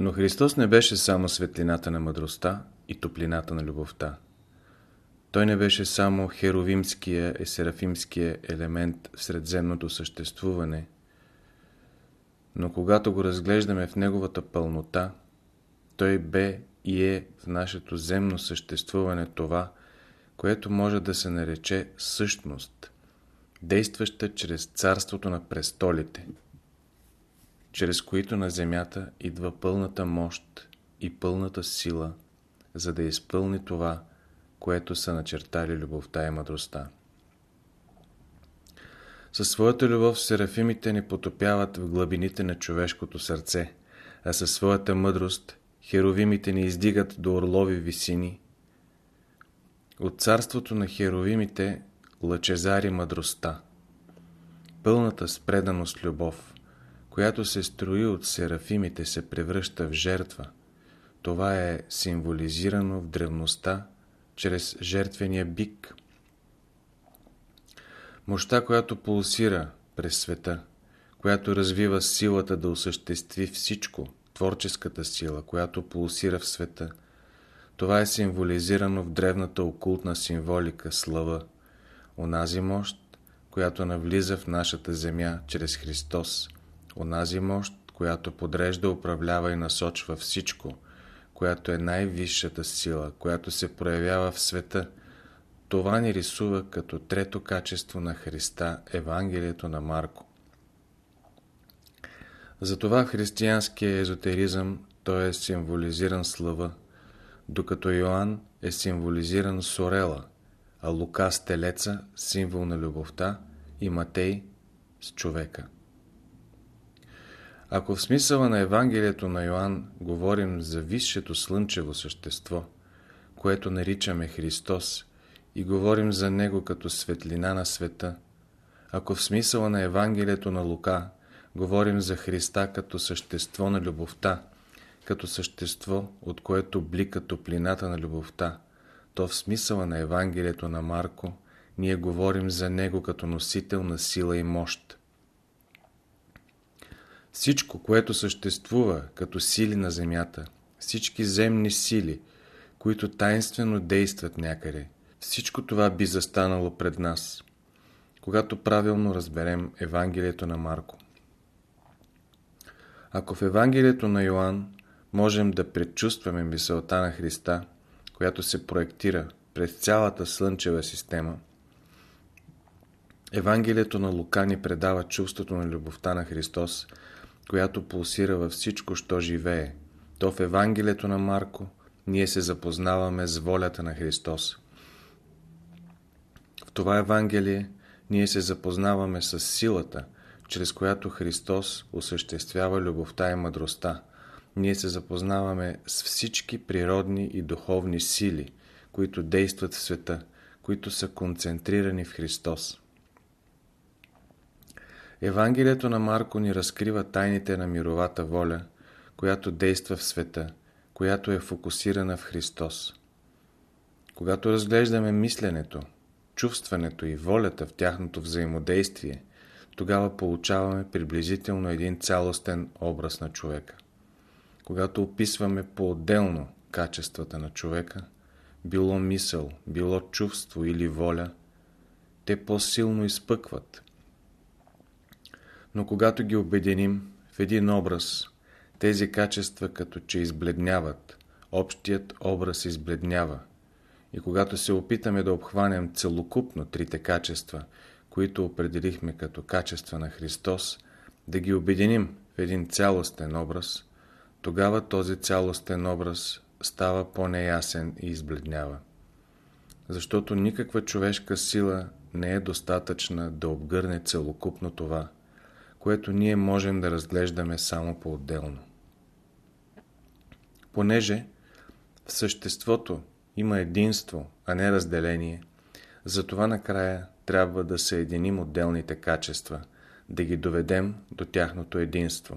Но Христос не беше само светлината на мъдростта и топлината на любовта. Той не беше само херовимския и серафимския елемент в средземното съществуване, но когато го разглеждаме в неговата пълнота, той бе и е в нашето земно съществуване това, което може да се нарече същност, действаща чрез царството на престолите, чрез които на земята идва пълната мощ и пълната сила, за да изпълни това, което са начертали любовта и мъдростта. Със своята любов серафимите ни потопяват в глъбините на човешкото сърце, а със своята мъдрост херовимите ни издигат до орлови висини. От царството на херовимите лъчезари мъдростта, пълната спреданост любов, която се строи от серафимите, се превръща в жертва. Това е символизирано в древността чрез жертвения бик. Мощта, която пулсира през света, която развива силата да осъществи всичко, творческата сила, която пулсира в света, това е символизирано в древната окултна символика слава, онази мощ, която навлиза в нашата земя чрез Христос, онази мощ, която подрежда, управлява и насочва всичко – която е най-висшата сила, която се проявява в света, това ни рисува като трето качество на Христа Евангелието на Марко. Затова в християнския езотеризъм той е символизиран слава, докато Йоанн е символизиран Сорела, а Лука с телеца – символ на любовта и Матей с човека. Ако в смисъла на Евангелието на Йоанн говорим за висшето слънчево същество, което наричаме Христос, и говорим за Него като светлина на света, ако в смисъла на Евангелието на Лука говорим за Христа като същество на любовта, като същество, от което блика топлината на любовта, то в смисъла на Евангелието на Марко ние говорим за Него като носител на сила и мощ. Всичко, което съществува като сили на Земята, всички земни сили, които тайнствено действат някъде, всичко това би застанало пред нас, когато правилно разберем Евангелието на Марко. Ако в Евангелието на Йоанн можем да предчувстваме мисълта на Христа, която се проектира през цялата Слънчева система, Евангелието на Лука ни предава чувството на любовта на Христос – която пулсира във всичко, що живее, то в Евангелието на Марко ние се запознаваме с волята на Христос. В това Евангелие ние се запознаваме с силата, чрез която Христос осъществява любовта и мъдростта. Ние се запознаваме с всички природни и духовни сили, които действат в света, които са концентрирани в Христос. Евангелието на Марко ни разкрива тайните на мировата воля, която действа в света, която е фокусирана в Христос. Когато разглеждаме мисленето, чувстването и волята в тяхното взаимодействие, тогава получаваме приблизително един цялостен образ на човека. Когато описваме по-отделно качествата на човека, било мисъл, било чувство или воля, те по-силно изпъкват – но когато ги обединим в един образ, тези качества като че избледняват, общият образ избледнява. И когато се опитаме да обхванем целокупно трите качества, които определихме като качества на Христос, да ги обединим в един цялостен образ, тогава този цялостен образ става по-неясен и избледнява. Защото никаква човешка сила не е достатъчна да обгърне целокупно това – което ние можем да разглеждаме само по-отделно. Понеже в съществото има единство, а не разделение, затова накрая трябва да съединим отделните качества, да ги доведем до тяхното единство.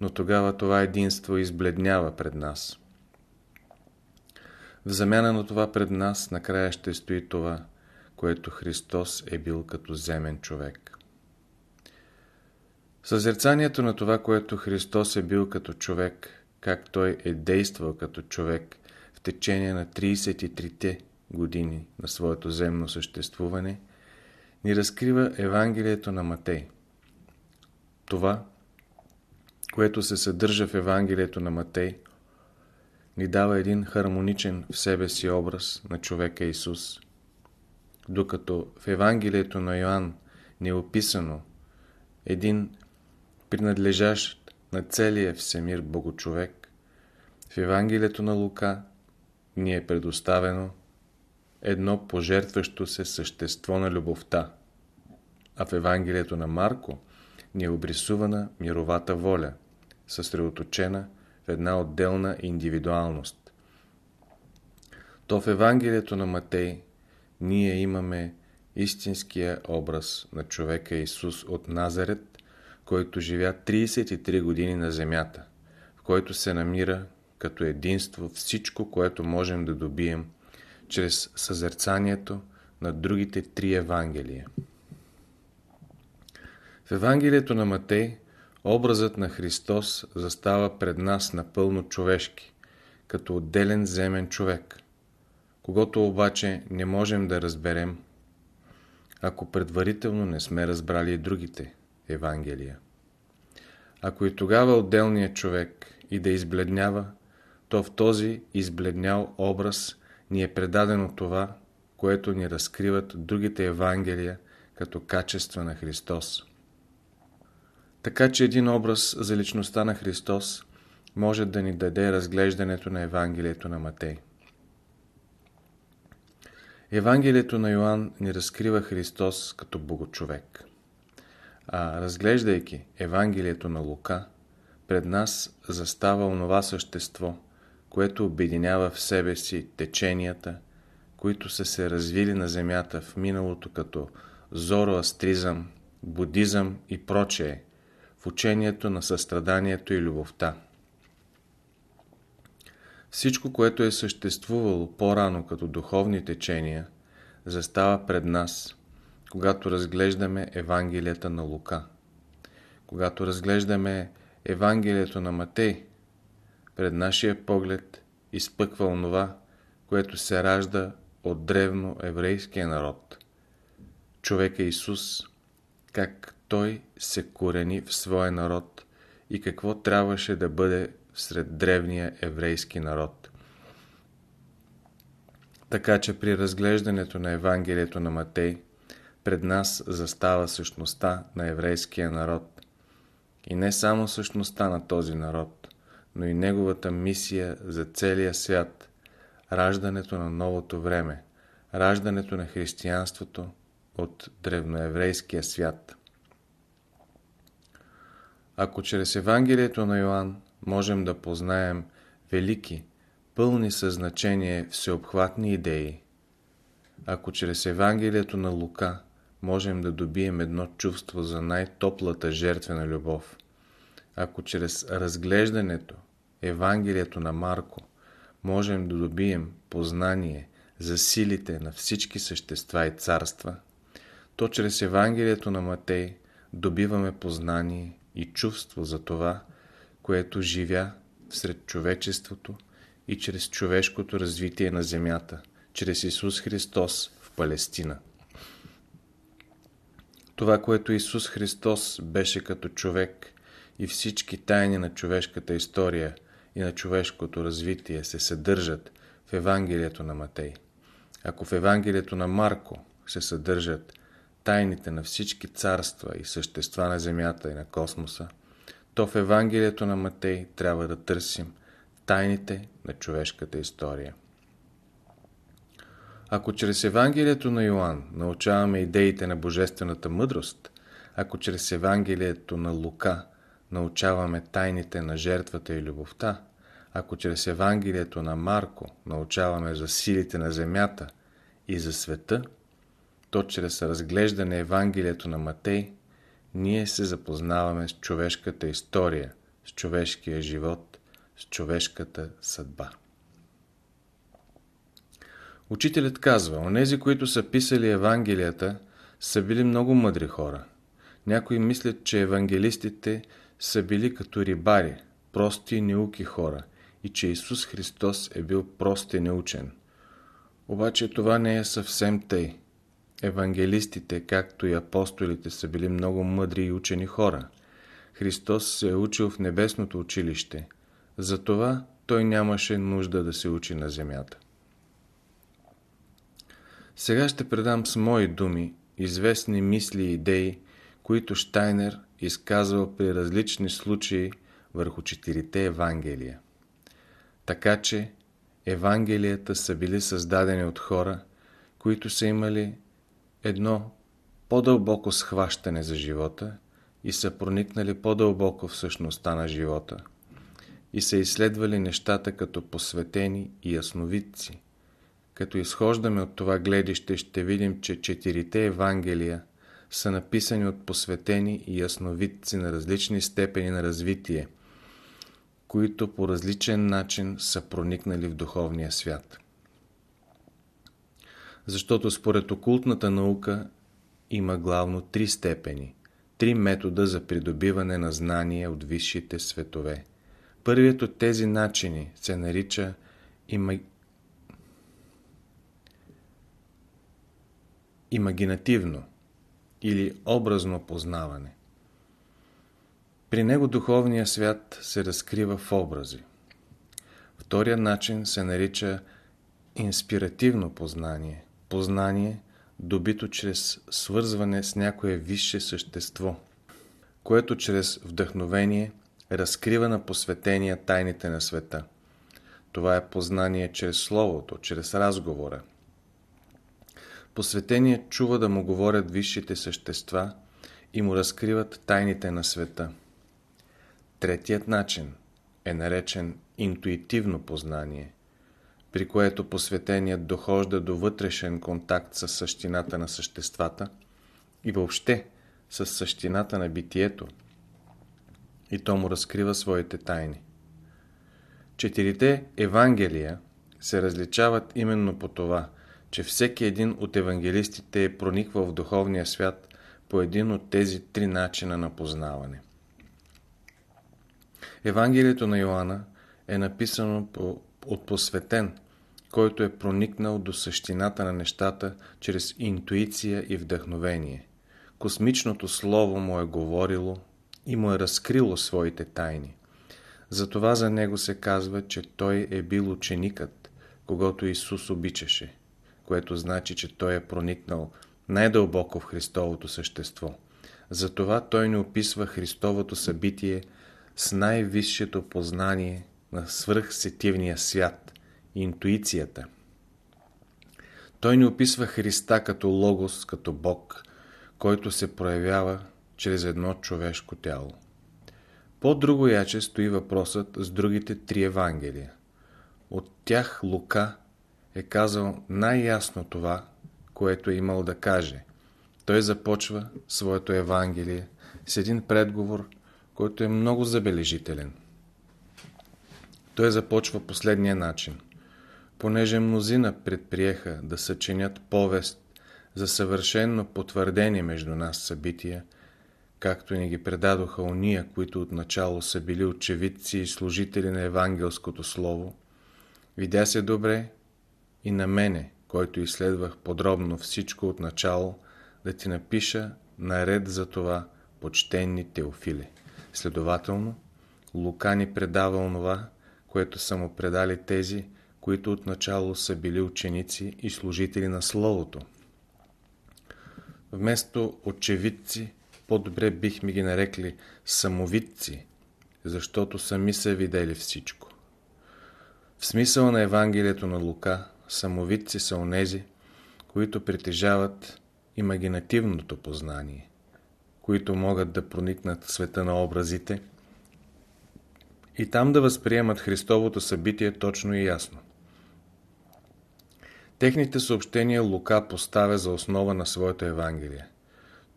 Но тогава това единство избледнява пред нас. В замяна на това пред нас накрая ще стои това, което Христос е бил като земен човек. Съзерцанието на това, което Христос е бил като човек, как той е действал като човек в течение на 33-те години на своето земно съществуване, ни разкрива Евангелието на Матей. Това, което се съдържа в Евангелието на Матей, ни дава един хармоничен в себе си образ на човека Исус. Докато в Евангелието на Йоанн ни е описано един принадлежащ на целия всемир Богочовек, в Евангелието на Лука ни е предоставено едно пожертващо се същество на любовта, а в Евангелието на Марко ни е обрисувана мировата воля, съсредоточена в една отделна индивидуалност. То в Евангелието на Матей ние имаме истинския образ на човека Исус от Назарет, който живя 33 години на земята, в който се намира като единство всичко, което можем да добием чрез съзерцанието на другите три Евангелия. В Евангелието на Матей образът на Христос застава пред нас напълно човешки, като отделен земен човек, когато обаче не можем да разберем, ако предварително не сме разбрали и другите Евангелия. Ако и тогава отделният човек и да избледнява, то в този избледнял образ ни е предадено това, което ни разкриват другите Евангелия като качества на Христос. Така че един образ за личността на Христос може да ни даде разглеждането на Евангелието на Матей. Евангелието на Йоанн ни разкрива Христос като Богочовек. А разглеждайки Евангелието на Лука, пред нас застава онова същество, което обединява в себе си теченията, които са се развили на Земята в миналото като зороастризъм, будизъм и прочее, в учението на състраданието и любовта. Всичко, което е съществувало по-рано като духовни течения, застава пред нас, когато разглеждаме Евангелията на Лука. Когато разглеждаме Евангелието на Матей, пред нашия поглед изпъква онова, което се ражда от древно еврейския народ. Човек е Исус, как той се корени в своя народ и какво трябваше да бъде сред древния еврейски народ. Така че при разглеждането на Евангелието на Матей, пред нас застава същността на еврейския народ. И не само същността на този народ, но и неговата мисия за целия свят, раждането на новото време, раждането на християнството от древноеврейския свят. Ако чрез Евангелието на Йоанн можем да познаем велики, пълни със значение всеобхватни идеи, ако чрез Евангелието на Лука можем да добием едно чувство за най-топлата жертвена любов, ако чрез разглеждането Евангелието на Марко можем да добием познание за силите на всички същества и царства, то чрез Евангелието на Матей добиваме познание и чувство за това, което живя сред човечеството и чрез човешкото развитие на земята, чрез Исус Христос в Палестина. Това, което Исус Христос беше като човек и всички тайни на човешката история и на човешкото развитие се съдържат в Евангелието на Матей. Ако в Евангелието на Марко се съдържат тайните на всички царства и същества на Земята и на космоса, то в Евангелието на Матей трябва да търсим тайните на човешката история. Ако чрез Евангелието на Йоанн научаваме идеите на божествената мъдрост, ако чрез Евангелието на Лука научаваме тайните на жертвата и любовта, ако чрез Евангелието на Марко научаваме за силите на земята и за света, то чрез разглеждане Евангелието на Матей, ние се запознаваме с човешката история, с човешкия живот, с човешката съдба. Учителят казва, онези, които са писали Евангелията, са били много мъдри хора. Някои мислят, че евангелистите са били като рибари, прости и неуки хора и че Исус Христос е бил прост и неучен. Обаче това не е съвсем тъй. Евангелистите, както и апостолите, са били много мъдри и учени хора. Христос се е учил в небесното училище. Затова той нямаше нужда да се учи на земята. Сега ще предам с мои думи известни мисли и идеи, които Штайнер изказвал при различни случаи върху четирите Евангелия. Така че Евангелията са били създадени от хора, които са имали едно по-дълбоко схващане за живота и са проникнали по-дълбоко в същността на живота и са изследвали нещата като посветени и ясновидци. Като изхождаме от това гледище, ще видим, че четирите Евангелия са написани от посветени и ясновидци на различни степени на развитие, които по различен начин са проникнали в духовния свят. Защото според окултната наука има главно три степени, три метода за придобиване на знания от висшите светове. Първият от тези начини се нарича имагинативно или образно познаване. При него духовният свят се разкрива в образи. Втория начин се нарича инспиративно познание. Познание, добито чрез свързване с някое висше същество, което чрез вдъхновение разкрива на посветения тайните на света. Това е познание чрез словото, чрез разговора. Посветеният чува да му говорят висшите същества и му разкриват тайните на света. Третият начин е наречен интуитивно познание, при което посветеният дохожда до вътрешен контакт с същината на съществата и въобще с същината на битието, и то му разкрива своите тайни. Четирите Евангелия се различават именно по това, че всеки един от евангелистите е прониквал в духовния свят по един от тези три начина на познаване – Евангелието на Йоанна е написано от посветен, който е проникнал до същината на нещата чрез интуиция и вдъхновение. Космичното слово му е говорило и му е разкрило своите тайни. Затова за него се казва, че той е бил ученикът, когато Исус обичаше, което значи, че той е проникнал най-дълбоко в Христовото същество. Затова той не описва Христовото събитие с най-висшето познание на свръхсетивния свят – интуицията. Той ни описва Христа като Логос, като Бог, който се проявява чрез едно човешко тяло. По-друго яче стои въпросът с другите три Евангелия. От тях Лука е казал най-ясно това, което е имал да каже. Той започва своето Евангелие с един предговор – който е много забележителен. Той започва последния начин. Понеже мнозина предприеха да съчинят повест за съвършенно потвърдени между нас събития, както ни ги предадоха уния, които отначало са били очевидци и служители на евангелското слово, видя се добре и на мене, който изследвах подробно всичко от начало, да ти напиша наред за това почтенни Теофиле. Следователно, Лука ни предава онова, което са му предали тези, които отначало са били ученици и служители на Словото. Вместо очевидци, по-добре бихме ги нарекли самовидци, защото сами са видели всичко. В смисъл на Евангелието на Лука, самовидци са онези, които притежават имагинативното познание които могат да проникнат в света на образите и там да възприемат Христовото събитие точно и ясно. Техните съобщения Лука поставя за основа на своето Евангелие.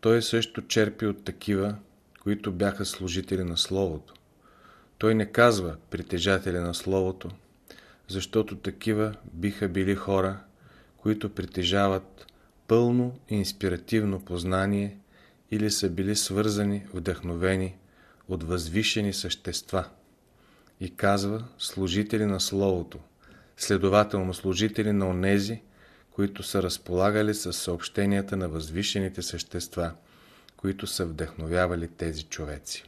Той също черпи от такива, които бяха служители на Словото. Той не казва притежатели на Словото, защото такива биха били хора, които притежават пълно инспиративно познание или са били свързани, вдъхновени от възвишени същества. и казва служители на Словото, следователно служители на онези, които са разполагали с съобщенията на възвишените същества, които са вдъхновявали тези човеци.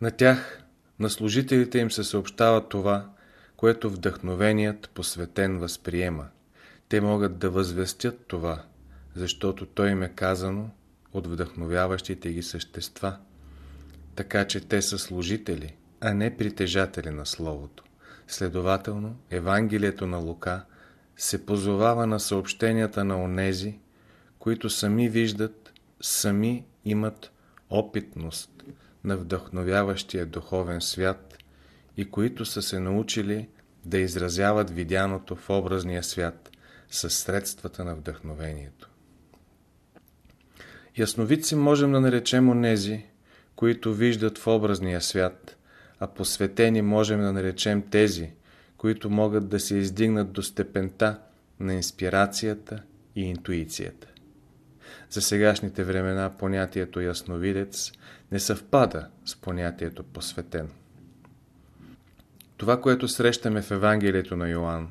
На тях, на служителите им се съобщава това, което вдъхновеният посветен възприема. Те могат да възвестят това, защото той им е казано от вдъхновяващите ги същества, така че те са служители, а не притежатели на Словото. Следователно, Евангелието на Лука се позовава на съобщенията на онези, които сами виждат, сами имат опитност на вдъхновяващия духовен свят и които са се научили да изразяват видяното в образния свят със средствата на вдъхновението. Ясновидци можем да наречем онези, които виждат в образния свят, а посветени можем да наречем тези, които могат да се издигнат до степента на инспирацията и интуицията. За сегашните времена понятието ясновидец не съвпада с понятието посветен. Това, което срещаме в Евангелието на Йоанн,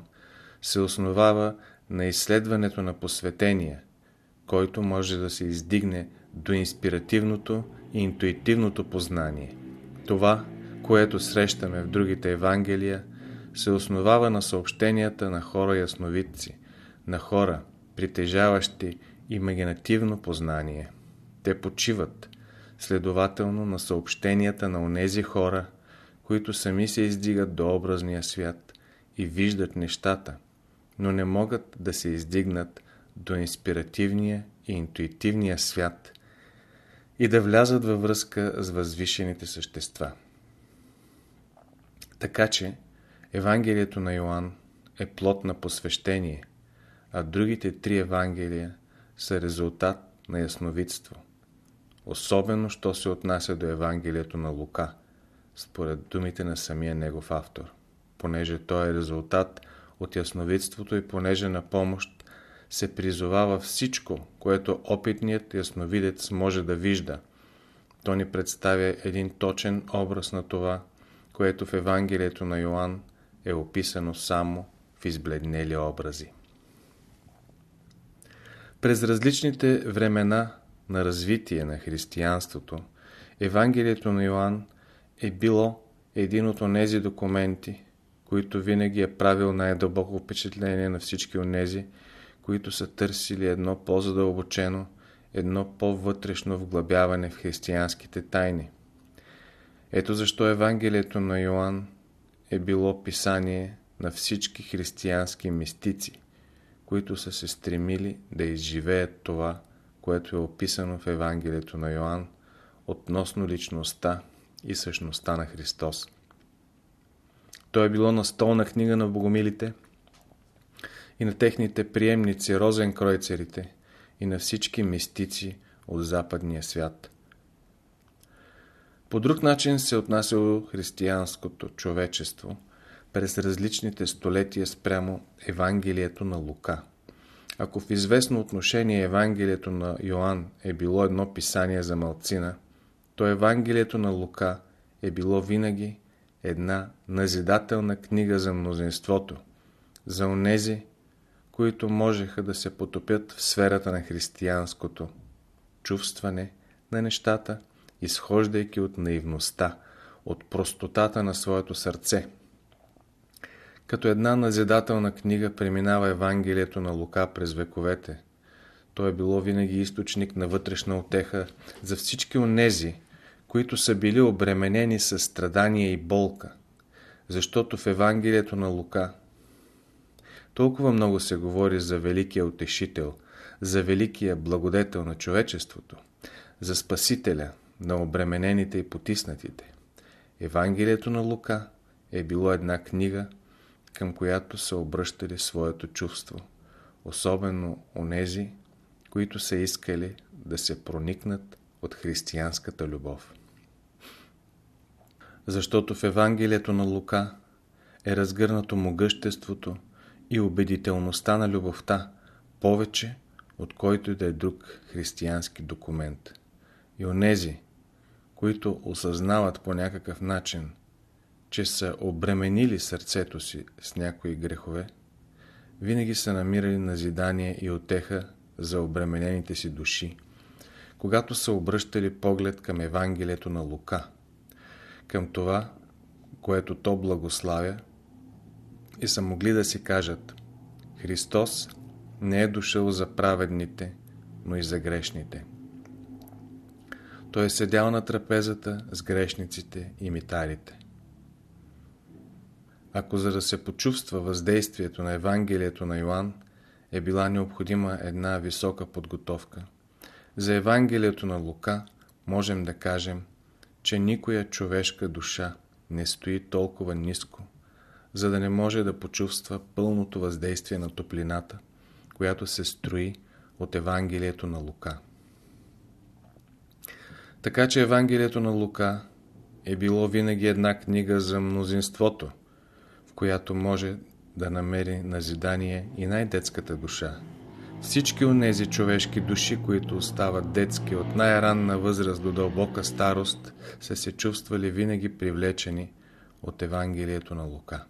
се основава на изследването на посветения, който може да се издигне до инспиративното и интуитивното познание. Това, което срещаме в другите Евангелия, се основава на съобщенията на хора ясновидци, на хора, притежаващи имагинативно познание. Те почиват, следователно, на съобщенията на онези хора, които сами се издигат до образния свят и виждат нещата, но не могат да се издигнат до инспиративния и интуитивния свят и да влязат във връзка с възвишените същества. Така че Евангелието на Йоанн е плод на посвещение, а другите три Евангелия са резултат на ясновидство. Особено, що се отнася до Евангелието на Лука, според думите на самия негов автор, понеже той е резултат от ясновидството и понеже на помощ се призовава всичко, което опитният ясновидец може да вижда. То ни представя един точен образ на това, което в Евангелието на Йоанн е описано само в избледнели образи. През различните времена на развитие на християнството, Евангелието на Йоанн е било един от онези документи, които винаги е правил най-дълбоко впечатление на всички онези, които са търсили едно по-задълбочено, едно по-вътрешно вглъбяване в християнските тайни. Ето защо Евангелието на Йоанн е било писание на всички християнски мистици, които са се стремили да изживеят това, което е описано в Евангелието на Йоанн относно личността и същността на Христос. То е било настолна книга на богомилите и на техните приемници розенкройцерите и на всички мистици от западния свят. По друг начин се отнасяло християнското човечество през различните столетия спрямо Евангелието на Лука. Ако в известно отношение Евангелието на Йоанн е било едно писание за малцина, то Евангелието на Лука е било винаги една назидателна книга за мнозинството, за онези, които можеха да се потопят в сферата на християнското чувстване на нещата, изхождайки от наивността, от простотата на своето сърце. Като една назидателна книга преминава Евангелието на Лука през вековете. То е било винаги източник на вътрешна отеха за всички онези, които са били обременени с страдания и болка. Защото в Евангелието на Лука толкова много се говори за великия утешител, за великия благодетел на човечеството, за спасителя на обременените и потиснатите. Евангелието на Лука е било една книга, към която са обръщали своето чувство, особено онези, които са искали да се проникнат от християнската любов. Защото в Евангелието на Лука е разгърнато могъществото и убедителността на любовта повече, от който и да е друг християнски документ. И онези, които осъзнават по някакъв начин, че са обременили сърцето си с някои грехове, винаги са намирали назидание и отеха за обременените си души, когато са обръщали поглед към Евангелието на Лука, към това, което то благославя, и са могли да си кажат Христос не е дошъл за праведните, но и за грешните. Той е седял на трапезата с грешниците и митарите. Ако за да се почувства въздействието на Евангелието на Йоанн е била необходима една висока подготовка, за Евангелието на Лука можем да кажем, че никоя човешка душа не стои толкова ниско, за да не може да почувства пълното въздействие на топлината, която се строи от Евангелието на Лука. Така че Евангелието на Лука е било винаги една книга за мнозинството, в която може да намери назидание и най-детската душа. Всички онези човешки души, които остават детски от най-ранна възраст до дълбока старост, са се чувствали винаги привлечени от Евангелието на Лука.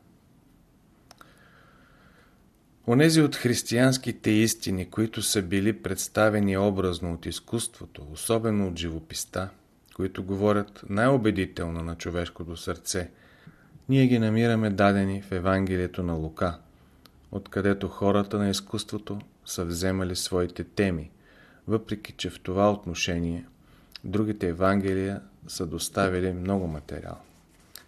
Онези от християнските истини, които са били представени образно от изкуството, особено от живописта, които говорят най-убедително на човешкото сърце, ние ги намираме дадени в Евангелието на Лука, откъдето хората на изкуството са вземали своите теми, въпреки че в това отношение другите Евангелия са доставили много материал.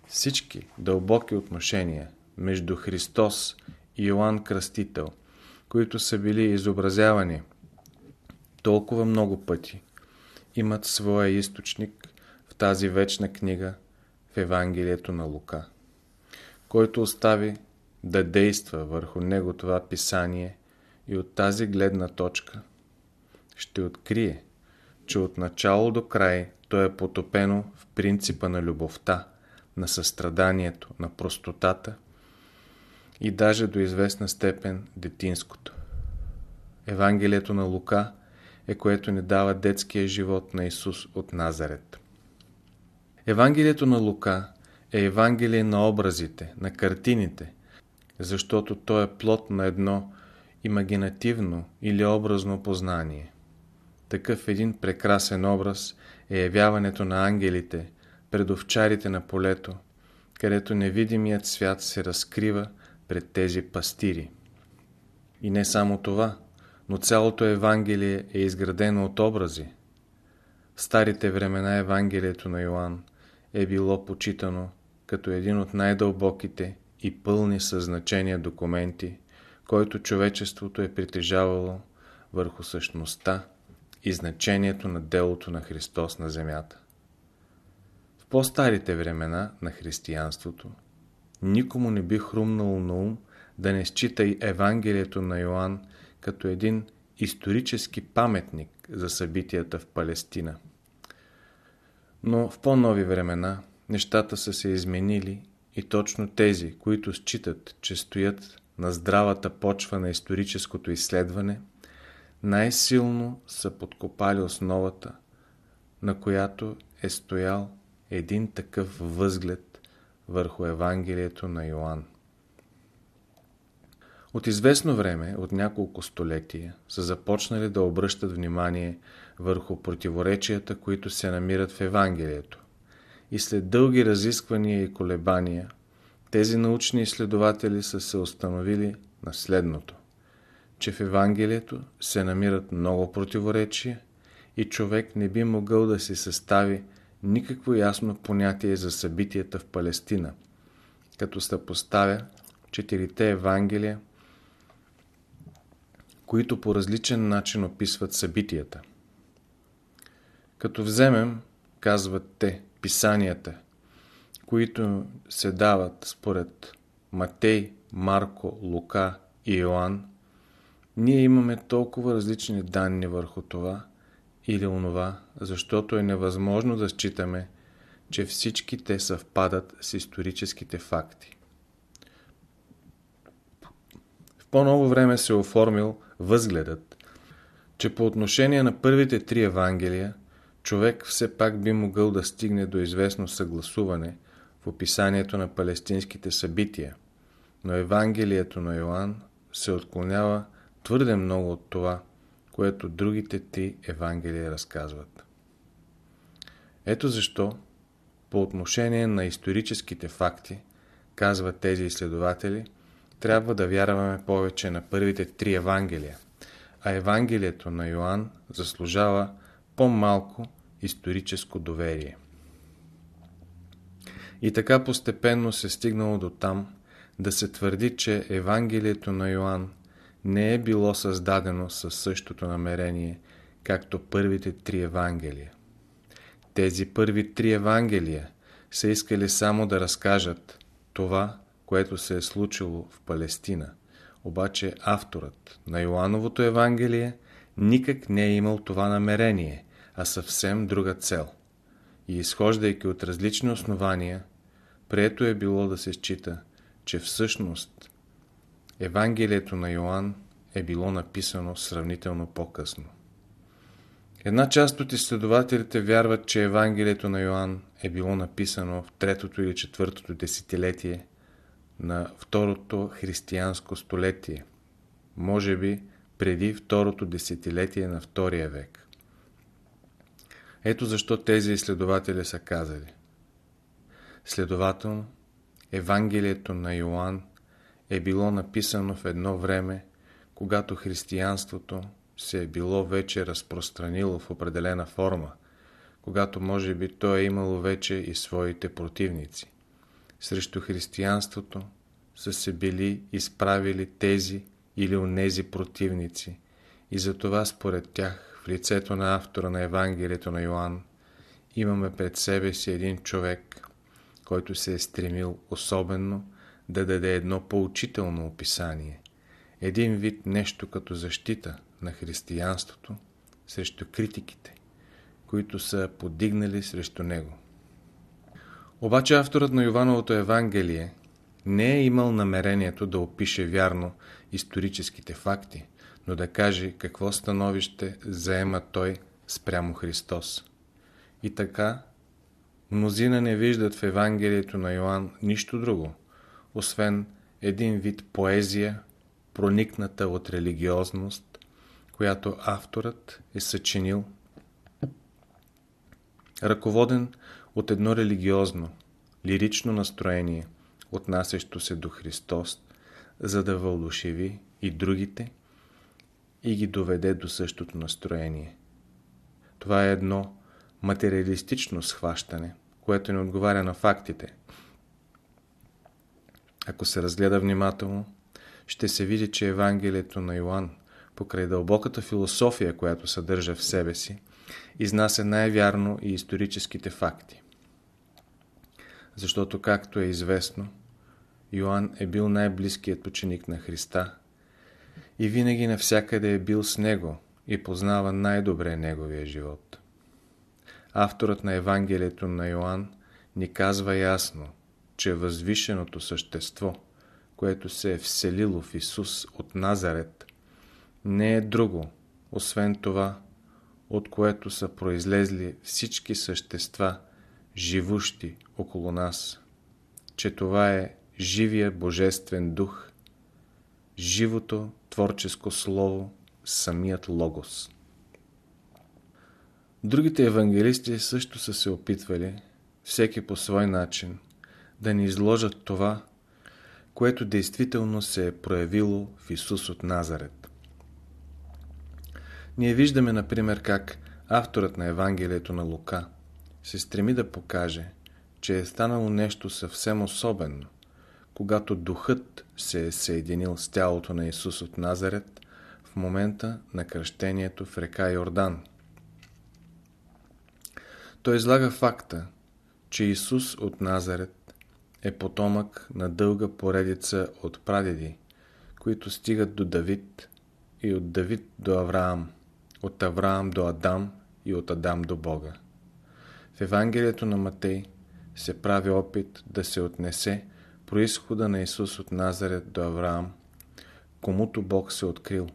Всички дълбоки отношения между Христос и Йоанн Кръстител, които са били изобразявани толкова много пъти, имат своя източник в тази вечна книга в Евангелието на Лука, който остави да действа върху него това писание и от тази гледна точка ще открие, че от начало до край то е потопено в принципа на любовта, на състраданието, на простотата и даже до известна степен детинското. Евангелието на Лука е което ни дава детския живот на Исус от Назарет. Евангелието на Лука е Евангелие на образите, на картините, защото то е плод на едно имагинативно или образно познание. Такъв един прекрасен образ е явяването на ангелите пред овчарите на полето, където невидимият свят се разкрива пред тези пастири. И не само това, но цялото Евангелие е изградено от образи. В старите времена Евангелието на Йоанн е било почитано като един от най-дълбоките и пълни съзначения документи, който човечеството е притежавало върху същността и значението на делото на Христос на земята. В по-старите времена на християнството никому не би хрумнало на ум да не счита и Евангелието на Йоанн като един исторически паметник за събитията в Палестина. Но в по-нови времена нещата са се изменили и точно тези, които считат, че стоят на здравата почва на историческото изследване, най-силно са подкопали основата, на която е стоял един такъв възглед върху Евангелието на Йоанн. От известно време, от няколко столетия, са започнали да обръщат внимание върху противоречията, които се намират в Евангелието. И след дълги разисквания и колебания, тези научни изследователи са се установили на следното, че в Евангелието се намират много противоречия и човек не би могъл да си състави никакво ясно понятие за събитията в Палестина, като съпоставя четирите Евангелия, които по различен начин описват събитията. Като вземем, казват те, писанията, които се дават според Матей, Марко, Лука и Йоанн, ние имаме толкова различни данни върху това, или онова, защото е невъзможно да считаме, че всички те съвпадат с историческите факти. В по-ново време се е оформил възгледът, че по отношение на първите три Евангелия, човек все пак би могъл да стигне до известно съгласуване в описанието на палестинските събития, но Евангелието на Йоанн се отклонява твърде много от това, което другите три Евангелия разказват. Ето защо, по отношение на историческите факти, казват тези изследователи, трябва да вярваме повече на първите три Евангелия, а Евангелието на Йоанн заслужава по-малко историческо доверие. И така постепенно се стигнало до там да се твърди, че Евангелието на Йоанн не е било създадено със същото намерение, както първите три Евангелия. Тези първи три Евангелия са искали само да разкажат това, което се е случило в Палестина. Обаче авторът на Йоановото Евангелие никак не е имал това намерение, а съвсем друга цел. И изхождайки от различни основания, прието е било да се счита, че всъщност Евангелието на Йоанн е било написано сравнително по-късно. Една част от изследователите вярват, че Евангелието на Йоанн е било написано в третото или четвъртото десетилетие на второто християнско столетие, може би преди второто десетилетие на втория век. Ето защо тези изследователи са казали. Следователно, Евангелието на Йоанн е било написано в едно време, когато християнството се е било вече разпространило в определена форма, когато може би то е имало вече и своите противници. Срещу християнството са се били изправили тези или онези противници и затова според тях в лицето на автора на Евангелието на Йоанн имаме пред себе си един човек, който се е стремил особено да даде едно поучително описание, един вид нещо като защита на християнството срещу критиките, които са подигнали срещу него. Обаче авторът на Йовановото Евангелие не е имал намерението да опише вярно историческите факти, но да каже какво становище заема той спрямо Христос. И така, мнозина не виждат в Евангелието на Йоанн нищо друго, освен един вид поезия, проникната от религиозност, която авторът е съчинил, ръководен от едно религиозно, лирично настроение, отнасящо се до Христос, за да вълдушеви и другите и ги доведе до същото настроение. Това е едно материалистично схващане, което не отговаря на фактите. Ако се разгледа внимателно, ще се види, че Евангелието на Йоанн, покрай дълбоката философия, която съдържа в себе си, изнася най-вярно и историческите факти. Защото, както е известно, Йоанн е бил най-близкият ученик на Христа и винаги навсякъде е бил с Него и познава най-добре Неговия живот. Авторът на Евангелието на Йоанн ни казва ясно, че възвишеното същество, което се е вселило в Исус от Назарет, не е друго, освен това, от което са произлезли всички същества, живущи около нас, че това е живия Божествен дух, живото творческо слово, самият Логос. Другите евангелисти също са се опитвали, всеки по свой начин, да ни изложат това, което действително се е проявило в Исус от Назарет. Ние виждаме, например, как авторът на Евангелието на Лука се стреми да покаже, че е станало нещо съвсем особено, когато духът се е съединил с тялото на Исус от Назарет в момента на кръщението в река Йордан. Той излага факта, че Исус от Назарет е потомък на дълга поредица от прадеди, които стигат до Давид и от Давид до Авраам, от Авраам до Адам и от Адам до Бога. В Евангелието на Матей се прави опит да се отнесе происхода на Исус от Назарет до Авраам, комуто Бог се открил.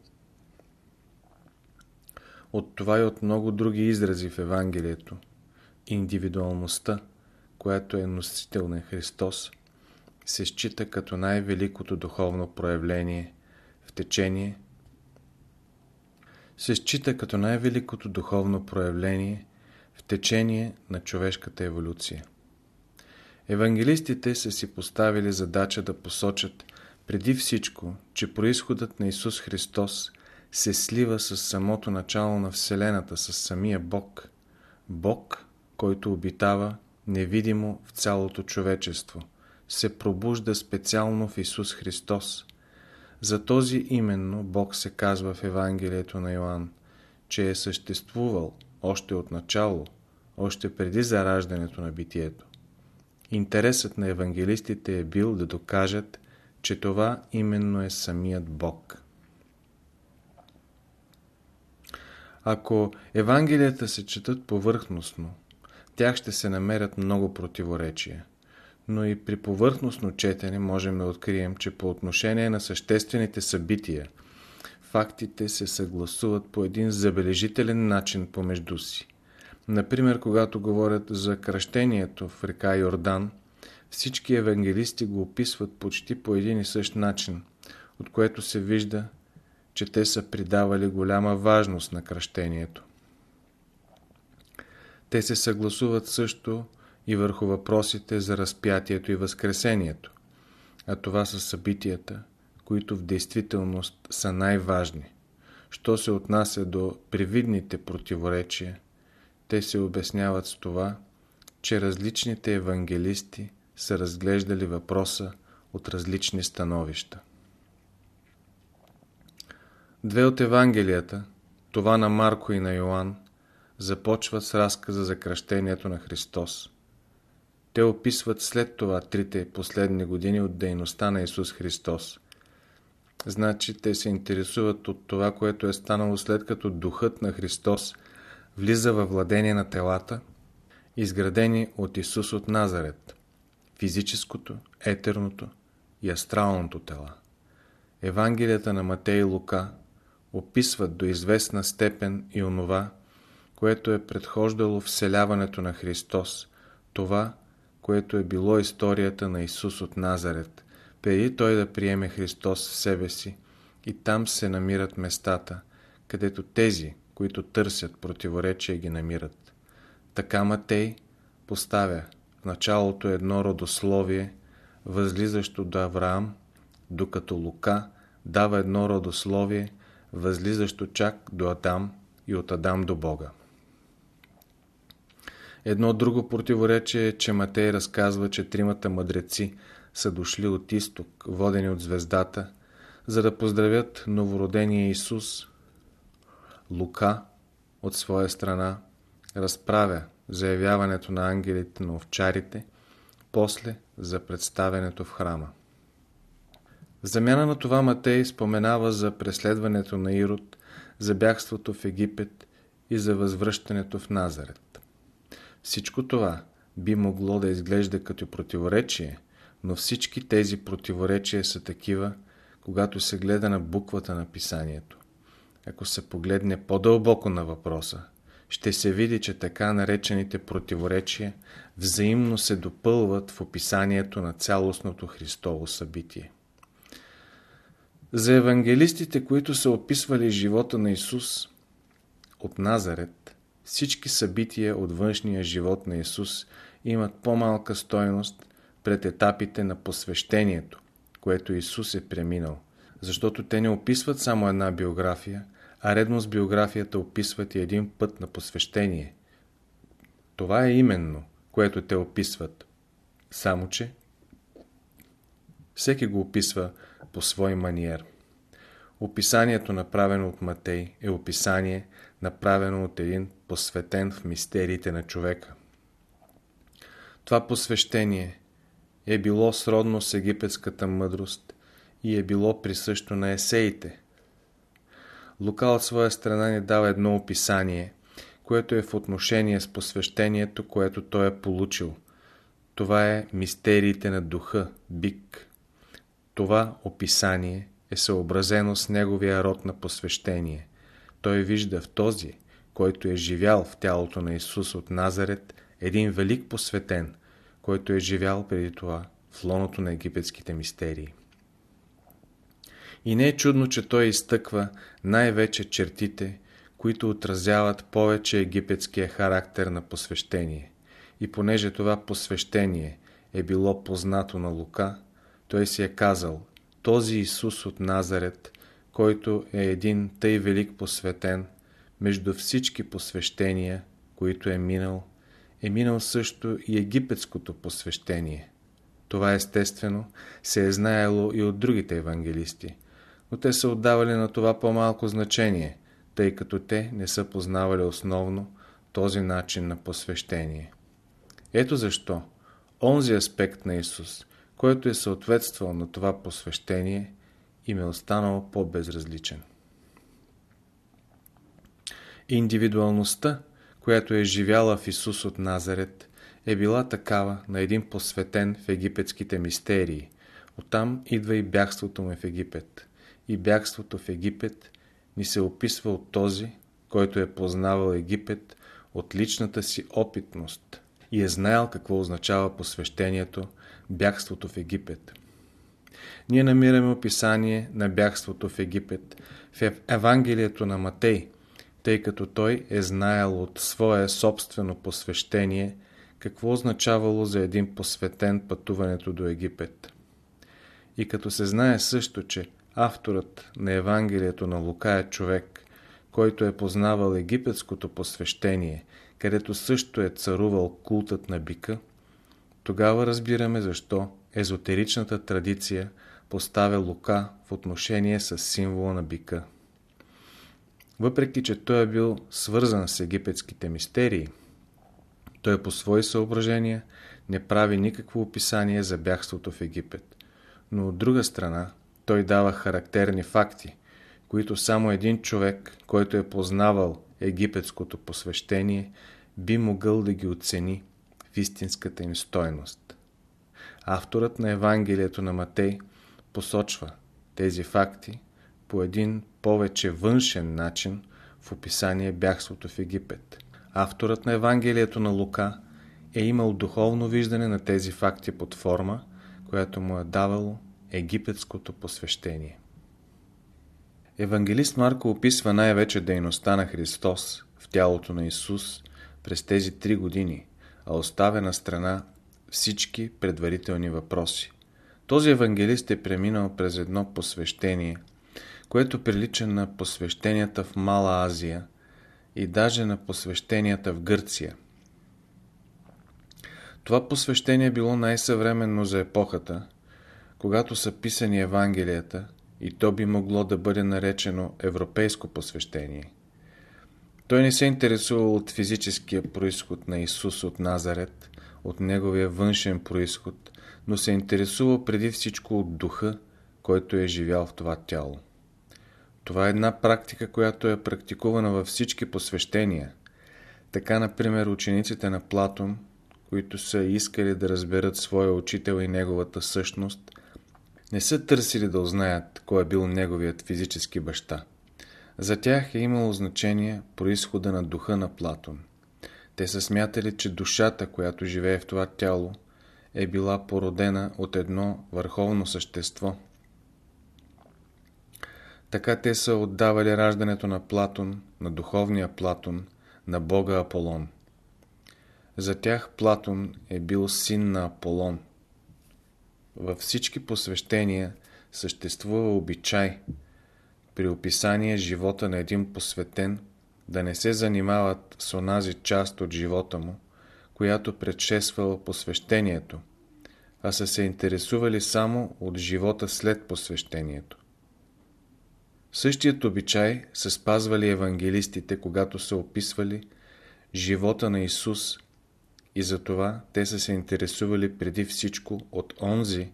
От това и от много други изрази в Евангелието, индивидуалността, която е носител на Христос, се счита като най-великото духовно проявление в течение се счита като най-великото духовно проявление в течение на човешката еволюция. Евангелистите са си поставили задача да посочат преди всичко, че происходът на Исус Христос се слива с самото начало на Вселената, с самия Бог. Бог, който обитава невидимо в цялото човечество, се пробужда специално в Исус Христос. За този именно Бог се казва в Евангелието на Йоанн, че е съществувал още от начало, още преди зараждането на битието. Интересът на евангелистите е бил да докажат, че това именно е самият Бог. Ако Евангелията се четат повърхностно, тях ще се намерят много противоречия. Но и при повърхностно четене можем да открием, че по отношение на съществените събития, фактите се съгласуват по един забележителен начин помежду си. Например, когато говорят за кръщението в река Йордан, всички евангелисти го описват почти по един и същ начин, от което се вижда, че те са придавали голяма важност на кръщението. Те се съгласуват също и върху въпросите за разпятието и възкресението, а това са събитията, които в действителност са най-важни. Що се отнася до привидните противоречия, те се обясняват с това, че различните евангелисти са разглеждали въпроса от различни становища. Две от Евангелията, това на Марко и на Йоанн, започват с разказа за кръщението на Христос. Те описват след това трите последни години от дейността на Исус Христос. Значи те се интересуват от това, което е станало след като Духът на Христос влиза във владение на телата, изградени от Исус от Назарет, физическото, етерното и астралното тела. Евангелията на Матей и Лука описват до известна степен и онова, което е предхождало вселяването на Христос, това, което е било историята на Исус от Назарет, преди Той да приеме Христос в себе си и там се намират местата, където тези, които търсят противоречия, ги намират. Така Матей поставя в началото едно родословие, възлизащо до Авраам, докато Лука дава едно родословие, възлизащо чак до Адам и от Адам до Бога. Едно друго противоречие е, че Матей разказва, че тримата мъдреци са дошли от изток, водени от звездата, за да поздравят новородения Исус. Лука, от своя страна, разправя заявяването на ангелите на овчарите, после за представенето в храма. В замяна на това Матей споменава за преследването на Ирод, за бягството в Египет и за възвръщането в Назарет. Всичко това би могло да изглежда като противоречие, но всички тези противоречия са такива, когато се гледа на буквата на писанието. Ако се погледне по-дълбоко на въпроса, ще се види, че така наречените противоречия взаимно се допълват в описанието на цялостното Христово събитие. За евангелистите, които са описвали живота на Исус от Назарет, всички събития от външния живот на Исус имат по-малка стойност пред етапите на посвещението, което Исус е преминал, защото те не описват само една биография, а редно с биографията описват и един път на посвещение. Това е именно, което те описват. Само, че всеки го описва по свой маниер. Описанието, направено от Матей, е описание, направено от един посветен в мистериите на човека. Това посвещение е било сродно с египетската мъдрост и е било присъщо на есеите. Лука от своя страна ни дава едно описание, което е в отношение с посвещението, което той е получил. Това е мистериите на духа, бик. Това описание е съобразено с неговия род на посвещение. Той вижда в този, който е живял в тялото на Исус от Назарет, един велик посветен, който е живял преди това в лоното на египетските мистерии. И не е чудно, че той изтъква най-вече чертите, които отразяват повече египетския характер на посвещение. И понеже това посвещение е било познато на Лука, той си е казал, този Исус от Назарет, който е един тъй велик посветен, между всички посвещения, които е минал, е минал също и египетското посвещение. Това естествено се е знаело и от другите евангелисти, но те са отдавали на това по-малко значение, тъй като те не са познавали основно този начин на посвещение. Ето защо онзи аспект на Исус, който е съответствал на това посвещение, им е останал по-безразличен. Индивидуалността, която е живяла в Исус от Назарет, е била такава на един посветен в египетските мистерии. Оттам идва и бягството му в Египет. И бягството в Египет ни се описва от този, който е познавал Египет от личната си опитност и е знаел какво означава посвещението, бягството в Египет. Ние намираме описание на бягството в Египет в Евангелието на Матей – тъй като той е знаел от свое собствено посвещение какво означавало за един посветен пътуването до Египет. И като се знае също, че авторът на Евангелието на Лука е човек, който е познавал египетското посвещение, където също е царувал култът на бика, тогава разбираме защо езотеричната традиция поставя Лука в отношение с символа на бика. Въпреки, че той е бил свързан с египетските мистерии, той по свои съображения не прави никакво описание за бягството в Египет. Но от друга страна, той дава характерни факти, които само един човек, който е познавал египетското посвещение, би могъл да ги оцени в истинската им стойност. Авторът на Евангелието на Матей посочва тези факти по един повече външен начин в описание бягството в Египет. Авторът на Евангелието на Лука е имал духовно виждане на тези факти под форма, която му е давало египетското посвещение. Евангелист Марко описва най-вече дейността на Христос в тялото на Исус през тези три години, а оставя на страна всички предварителни въпроси. Този евангелист е преминал през едно посвещение – което прилича на посвещенията в Мала Азия и даже на посвещенията в Гърция. Това посвещение било най-съвременно за епохата, когато са писани Евангелията и то би могло да бъде наречено европейско посвещение. Той не се интересува от физическия происход на Исус от Назарет, от неговия външен происход, но се интересува преди всичко от духа, който е живял в това тяло. Това е една практика, която е практикувана във всички посвещения. Така, например, учениците на Платон, които са искали да разберат своя учител и неговата същност, не са търсили да узнаят кой е бил неговият физически баща. За тях е имало значение происхода на духа на Платон. Те са смятали, че душата, която живее в това тяло, е била породена от едно върховно същество – така те са отдавали раждането на Платон, на духовния Платон, на бога Аполон. За тях Платон е бил син на Аполон. Във всички посвещения съществува обичай при описание живота на един посветен да не се занимават с онази част от живота му, която предшествала посвещението, а са се интересували само от живота след посвещението. Същият обичай са спазвали евангелистите, когато са описвали живота на Исус и затова те са се интересували преди всичко от онзи,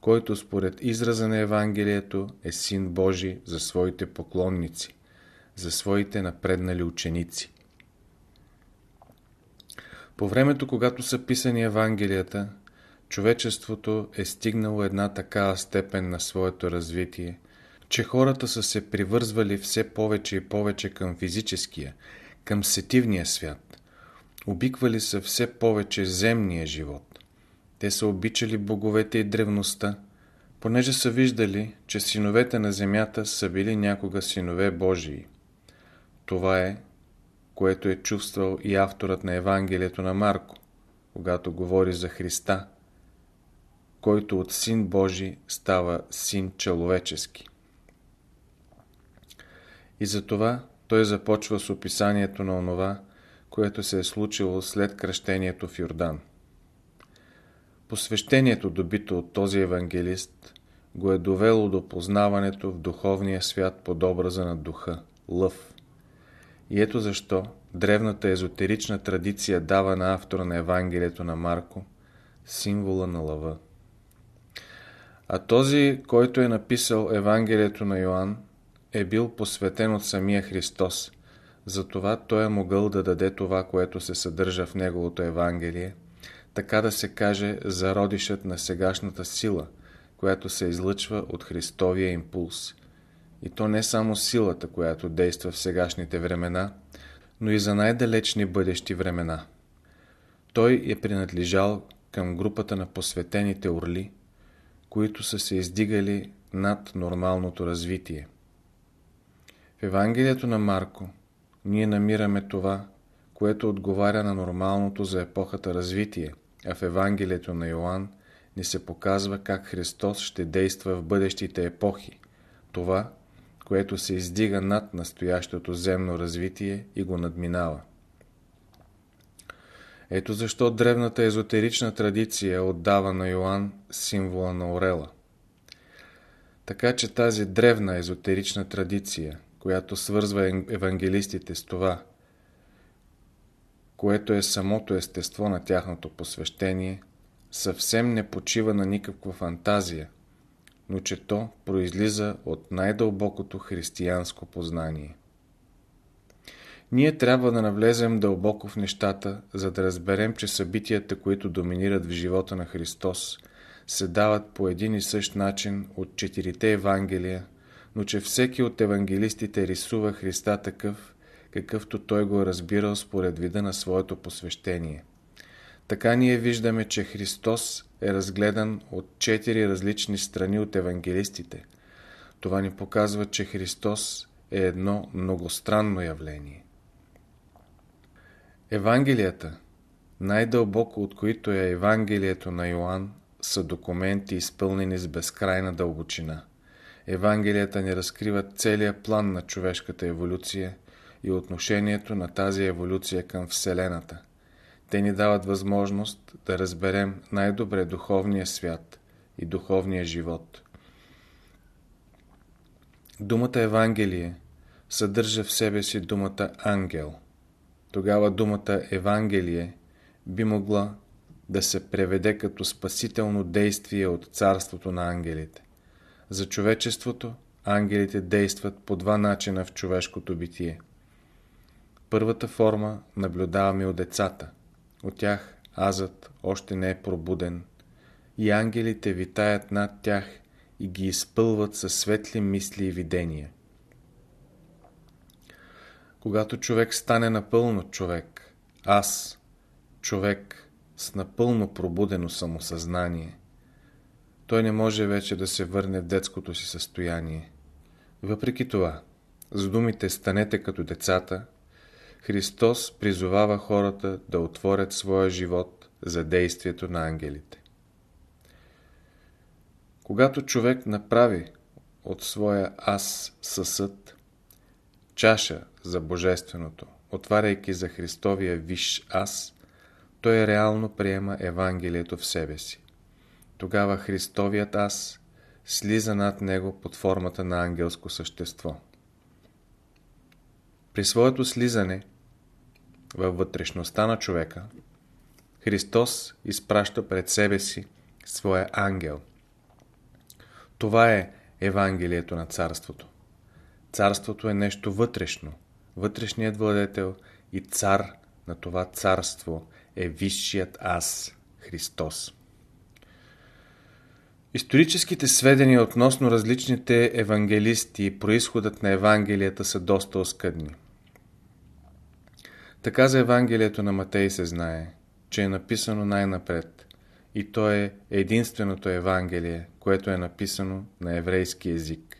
който според израза на Евангелието е Син Божий за своите поклонници, за своите напреднали ученици. По времето, когато са писани Евангелията, човечеството е стигнало една такава степен на своето развитие – че хората са се привързвали все повече и повече към физическия, към сетивния свят. Обиквали са все повече земния живот. Те са обичали боговете и древността, понеже са виждали, че синовете на земята са били някога синове Божии. Това е, което е чувствал и авторът на Евангелието на Марко, когато говори за Христа, който от Син Божий става Син човечески. И затова той започва с описанието на онова, което се е случило след кръщението в Йордан. Посвещението, добито от този евангелист, го е довело до познаването в духовния свят под образа на духа, лъв. И ето защо древната езотерична традиция дава на автора на Евангелието на Марко символа на лъва. А този, който е написал Евангелието на Йоанн, е бил посветен от самия Христос. Затова той е могъл да даде това, което се съдържа в неговото Евангелие, така да се каже зародишът на сегашната сила, която се излъчва от Христовия импулс. И то не само силата, която действа в сегашните времена, но и за най-далечни бъдещи времена. Той е принадлежал към групата на посветените орли, които са се издигали над нормалното развитие. В Евангелието на Марко ние намираме това, което отговаря на нормалното за епохата развитие, а в Евангелието на Йоанн ни се показва как Христос ще действа в бъдещите епохи, това, което се издига над настоящото земно развитие и го надминава. Ето защо древната езотерична традиция отдава на Йоанн символа на орела. Така че тази древна езотерична традиция – която свързва евангелистите с това, което е самото естество на тяхното посвещение, съвсем не почива на никаква фантазия, но че то произлиза от най-дълбокото християнско познание. Ние трябва да навлезем дълбоко в нещата, за да разберем, че събитията, които доминират в живота на Христос, се дават по един и същ начин от четирите Евангелия – но че всеки от евангелистите рисува Христа такъв, какъвто той го е разбирал според вида на своето посвещение. Така ние виждаме, че Христос е разгледан от четири различни страни от евангелистите. Това ни показва, че Христос е едно многостранно явление. Евангелията, най-дълбоко от които е Евангелието на Йоанн, са документи изпълнени с безкрайна дълбочина. Евангелията ни разкриват целият план на човешката еволюция и отношението на тази еволюция към Вселената. Те ни дават възможност да разберем най-добре духовния свят и духовния живот. Думата Евангелие съдържа в себе си думата ангел. Тогава думата Евангелие би могла да се преведе като спасително действие от царството на ангелите. За човечеството ангелите действат по два начина в човешкото битие. Първата форма наблюдаваме от децата. От тях азът още не е пробуден и ангелите витаят над тях и ги изпълват със светли мисли и видения. Когато човек стане напълно човек, аз, човек с напълно пробудено самосъзнание, той не може вече да се върне в детското си състояние. Въпреки това, с думите «станете като децата», Христос призовава хората да отворят своя живот за действието на ангелите. Когато човек направи от своя аз съсъд, чаша за Божественото, отваряйки за Христовия виш аз, той реално приема Евангелието в себе си тогава Христовият аз слиза над него под формата на ангелско същество. При своето слизане във вътрешността на човека, Христос изпраща пред себе си своя ангел. Това е Евангелието на Царството. Царството е нещо вътрешно. Вътрешният владетел и цар на това царство е Висшият Аз, Христос. Историческите сведения относно различните евангелисти и происходът на Евангелията са доста оскъдни. Така за Евангелието на Матей се знае, че е написано най-напред и то е единственото Евангелие, което е написано на еврейски език,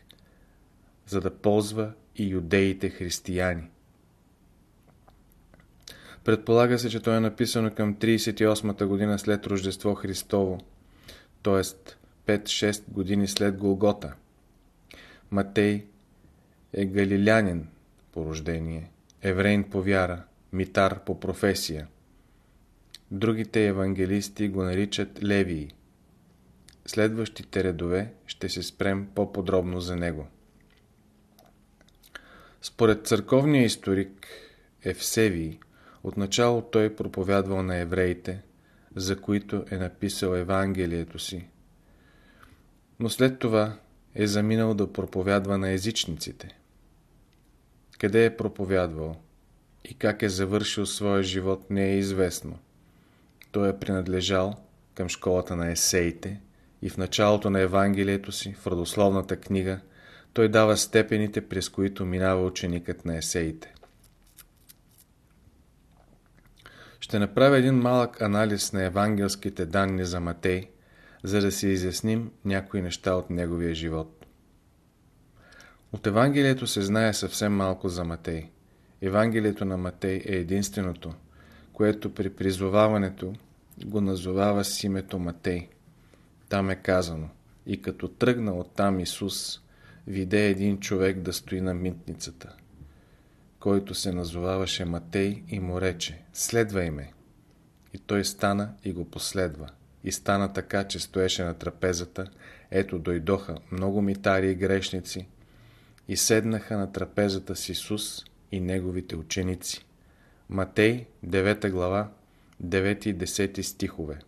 за да ползва и юдеите християни. Предполага се, че то е написано към 38-та година след Рождество Христово, т.е. 5-6 години след Голгота. Матей е галилянин по рождение, еврейн по вяра, митар по професия. Другите евангелисти го наричат Левии. Следващите редове ще се спрем по-подробно за него. Според църковния историк Евсевий, отначало той проповядвал на евреите, за които е написал Евангелието си. Но след това е заминал да проповядва на езичниците. Къде е проповядвал и как е завършил своя живот не е известно. Той е принадлежал към школата на есеите и в началото на Евангелието си, в родословната книга, той дава степените, през които минава ученикът на есеите. Ще направя един малък анализ на евангелските данни за Матей, за да си изясним някои неща от неговия живот. От Евангелието се знае съвсем малко за Матей. Евангелието на Матей е единственото, което при призоваването го назовава с името Матей. Там е казано И като тръгна оттам Исус, виде един човек да стои на митницата, който се назоваваше Матей и му рече Следвай ме. И той стана и го последва. И стана така, че стоеше на трапезата. Ето дойдоха много митари и грешници и седнаха на трапезата с Исус и неговите ученици. Матей, 9 глава, 9 и 10 стихове.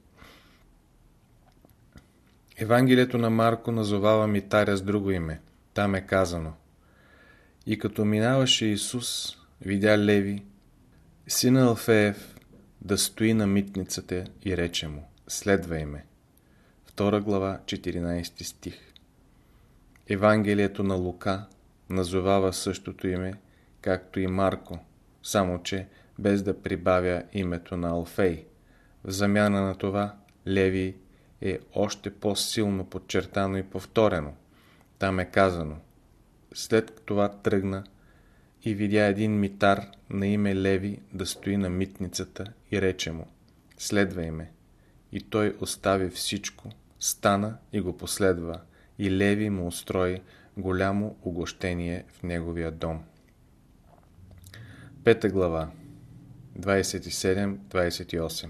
Евангелието на Марко назовава митаря с друго име. Там е казано И като минаваше Исус, видя Леви, сина Алфеев, да стои на митницата и рече му Следвай ме. 2 глава, 14 стих. Евангелието на Лука назовава същото име, както и Марко, само че без да прибавя името на Алфей. В замяна на това Леви е още по-силно подчертано и повторено. Там е казано След това тръгна и видя един митар на име Леви да стои на митницата и рече му Следвай ме. И той остави всичко, стана и го последва. И Леви му устрои голямо угощение в неговия дом. Пета глава 27-28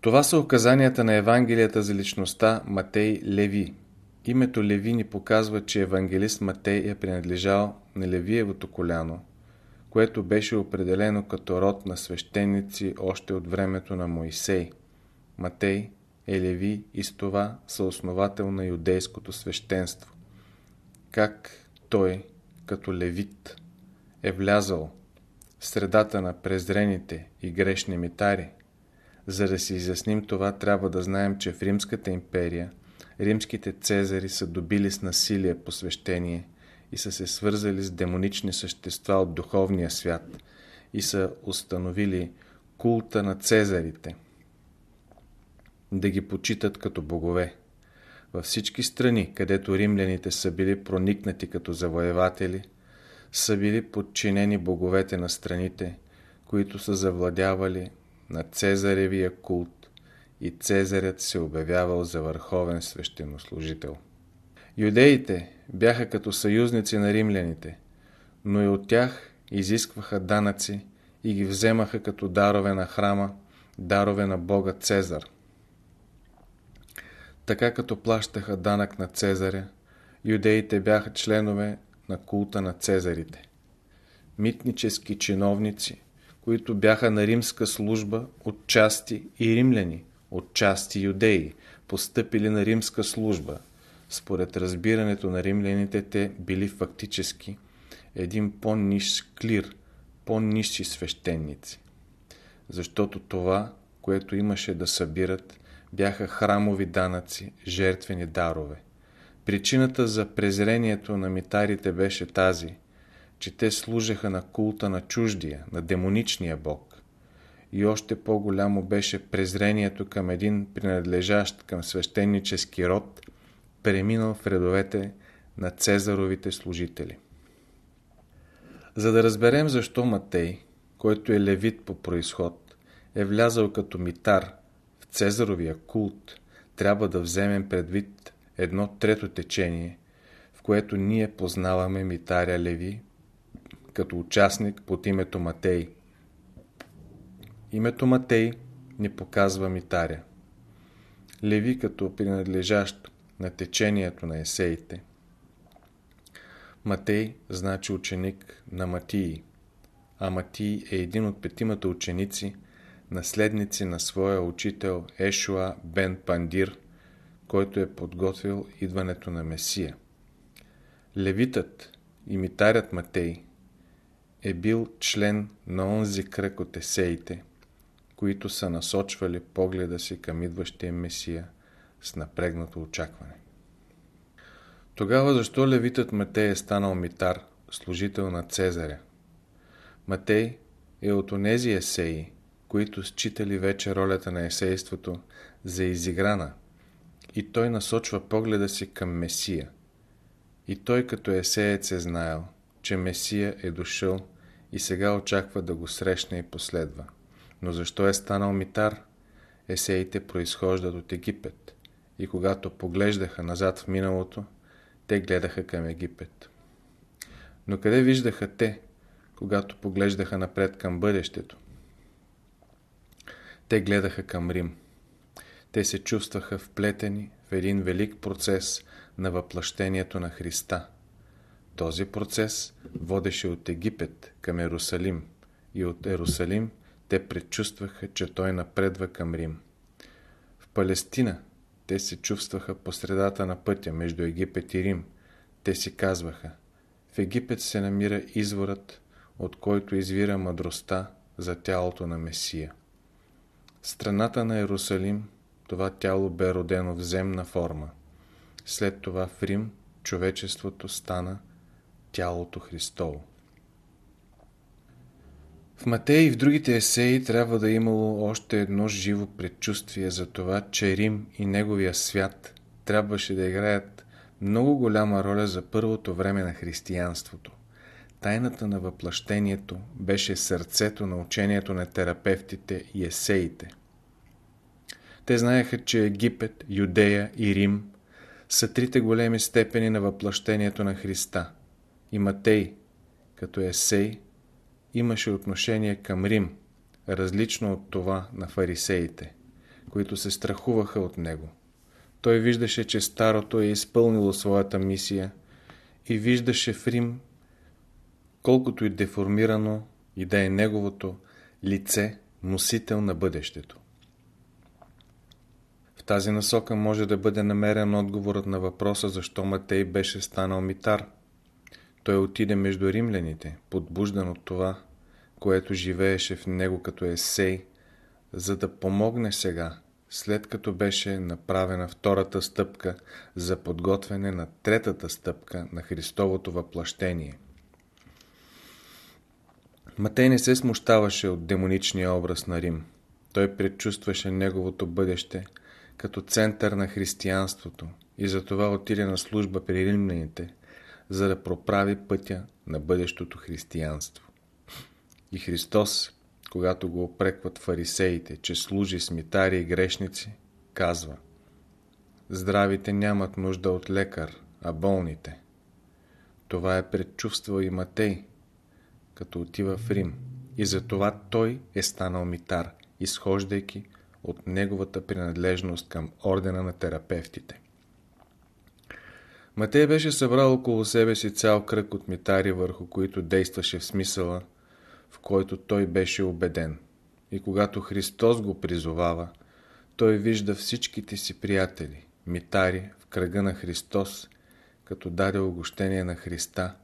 Това са указанията на Евангелията за личността Матей Леви. Името Леви ни показва, че евангелист Матей е принадлежал на Левиевото коляно, което беше определено като род на свещеници още от времето на Моисей. Матей е Леви и с това съосновател на юдейското свещенство. Как той, като левит, е влязал в средата на презрените и грешни митари. За да си изясним това, трябва да знаем, че в Римската империя римските цезари са добили с насилие посвещение и са се свързали с демонични същества от духовния свят и са установили култа на цезарите, да ги почитат като богове. Във всички страни, където римляните са били проникнати като завоеватели, са били подчинени боговете на страните, които са завладявали на Цезаревия култ и Цезарят се обявявал за върховен свещенослужител. Юдеите бяха като съюзници на римляните, но и от тях изискваха данъци и ги вземаха като дарове на храма, дарове на бога Цезар. Така като плащаха данък на Цезаря, юдеите бяха членове на култа на цезарите. Митнически чиновници, които бяха на римска служба от части и римляни, от части юдеи, постъпили на римска служба. Според разбирането на римляните те били фактически един по-ниш клир, по-нищи свещеници. Защото това, което имаше да събират, бяха храмови данъци, жертвени дарове. Причината за презрението на митарите беше тази, че те служеха на култа на чуждия, на демоничния бог. и още по-голямо беше презрението към един принадлежащ към свещенически род, преминал в редовете на Цезаровите служители. За да разберем защо Матей, който е левит по происход, е влязал като митар в Цезаровия култ, трябва да вземем предвид едно трето течение, в което ние познаваме митаря Леви като участник под името Матей. Името Матей ни показва митаря. Леви като принадлежащ на течението на есеите. Матей значи ученик на Матии, а Матий е един от петимата ученици, наследници на своя учител Ешуа бен Пандир, който е подготвил идването на Месия. Левитът, имитарят Матей, е бил член на онзи кръг от есеите, които са насочвали погледа си към идващия Месия с напрегнато очакване. Тогава защо левитът Матей е станал митар, служител на Цезаря? Матей е от онези есеи, които считали вече ролята на есейството за изиграна и той насочва погледа си към Месия. И той като есеец е знаел, че Месия е дошъл и сега очаква да го срещне и последва. Но защо е станал митар? Есеите произхождат от Египет и когато поглеждаха назад в миналото, те гледаха към Египет. Но къде виждаха те, когато поглеждаха напред към бъдещето? Те гледаха към Рим. Те се чувстваха вплетени в един велик процес на въплъщението на Христа. Този процес водеше от Египет към Ерусалим и от Ерусалим те предчувстваха, че той напредва към Рим. В Палестина те се чувстваха по средата на пътя между Египет и Рим. Те си казваха, в Египет се намира изворът, от който извира мъдростта за тялото на Месия. страната на Ерусалим това тяло бе родено в земна форма. След това в Рим човечеството стана тялото Христово. В Матей и в другите есеи трябва да е имало още едно живо предчувствие за това, че Рим и неговия свят трябваше да играят много голяма роля за първото време на християнството. Тайната на въплъщението беше сърцето на учението на терапевтите и есеите. Те знаеха, че Египет, Юдея и Рим са трите големи степени на въплъщението на Христа. И Матей, като есей, имаше отношение към Рим, различно от това на фарисеите, които се страхуваха от него. Той виждаше, че старото е изпълнило своята мисия и виждаше в Рим, колкото и деформирано и да е неговото лице, носител на бъдещето. В тази насока може да бъде намерен отговорът на въпроса защо Матей беше станал митар – той отиде между римляните, подбуждан от това, което живееше в него като есей, за да помогне сега, след като беше направена втората стъпка за подготвяне на третата стъпка на Христовото въплъщение. Матей не се смущаваше от демоничния образ на Рим. Той предчувстваше неговото бъдеще като център на християнството и затова отиде на служба при римляните, за да проправи пътя на бъдещото християнство. И Христос, когато го опрекват фарисеите, че служи с митари и грешници, казва Здравите нямат нужда от лекар, а болните. Това е предчувствал и Матей, като отива в Рим. И затова той е станал митар, изхождайки от неговата принадлежност към ордена на терапевтите. Матей беше събрал около себе си цял кръг от митари, върху които действаше в смисъла, в който той беше убеден. И когато Христос го призовава, той вижда всичките си приятели, митари, в кръга на Христос, като даде огощение на Христа,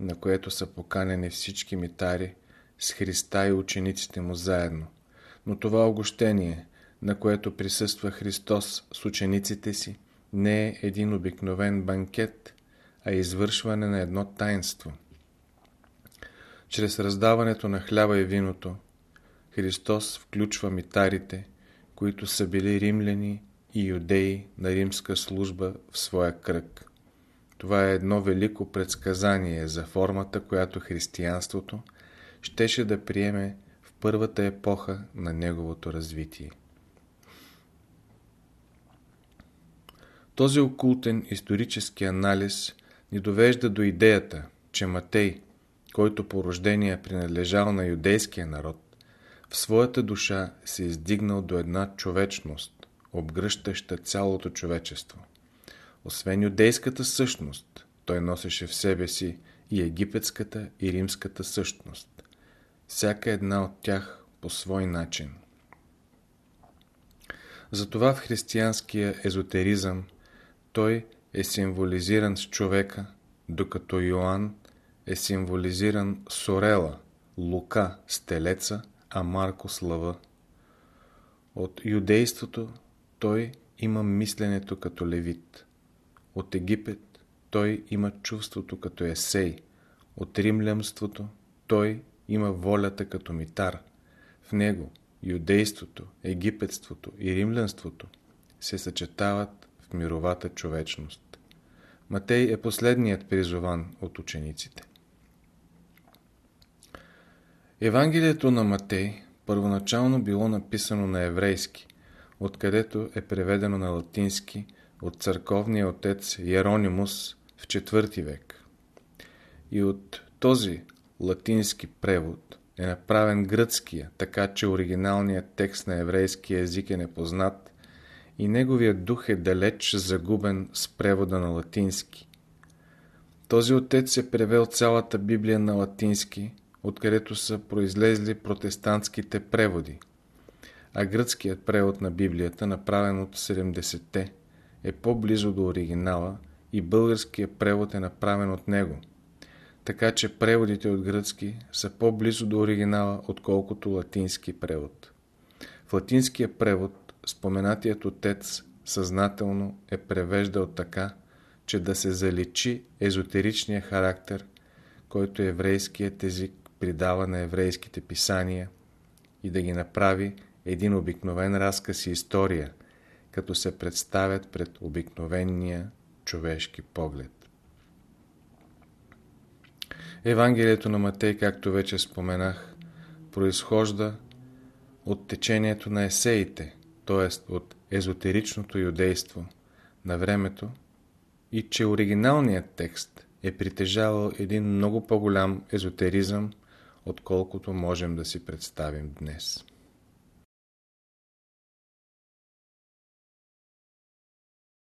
на което са поканени всички митари с Христа и учениците му заедно. Но това огощение, на което присъства Христос с учениците си, не е един обикновен банкет, а извършване на едно таинство. Чрез раздаването на хляба и виното, Христос включва митарите, които са били римляни и юдеи на римска служба в своя кръг. Това е едно велико предсказание за формата, която християнството щеше да приеме в първата епоха на неговото развитие. Този окултен исторически анализ ни довежда до идеята, че Матей, който по рождение е принадлежал на юдейския народ, в своята душа се издигнал до една човечност, обгръщаща цялото човечество. Освен юдейската същност, той носеше в себе си и египетската и римската същност, всяка една от тях по свой начин. Затова в християнския езотеризъм той е символизиран с човека, докато Йоанн е символизиран с орела, Лука с телеца, а Марко с лъва. От юдейството той има мисленето като левит. От Египет той има чувството като есей. От римлянството той има волята като митар. В него юдейството, египетството и римлянството се съчетават в мировата човечност. Матей е последният призован от учениците. Евангелието на Матей първоначално било написано на еврейски, откъдето е преведено на латински от църковния отец Еронимус в IV век. И от този латински превод е направен гръцкия, така че оригиналният текст на еврейски език е непознат и неговият дух е далеч загубен с превода на латински. Този отец е превел цялата Библия на латински, откъдето са произлезли протестантските преводи, а гръцкият превод на Библията, направен от 70-те, е по-близо до оригинала и българският превод е направен от него. Така че преводите от гръцки са по-близо до оригинала, отколкото латински превод. В латинския превод споменатият отец съзнателно е превеждал така, че да се заличи езотеричния характер, който еврейският език придава на еврейските писания и да ги направи един обикновен разказ и история, като се представят пред обикновения човешки поглед. Евангелието на Матей, както вече споменах, произхожда от течението на есеите, т.е. от езотеричното юдейство на времето и че оригиналният текст е притежавал един много по-голям езотеризъм, отколкото можем да си представим днес.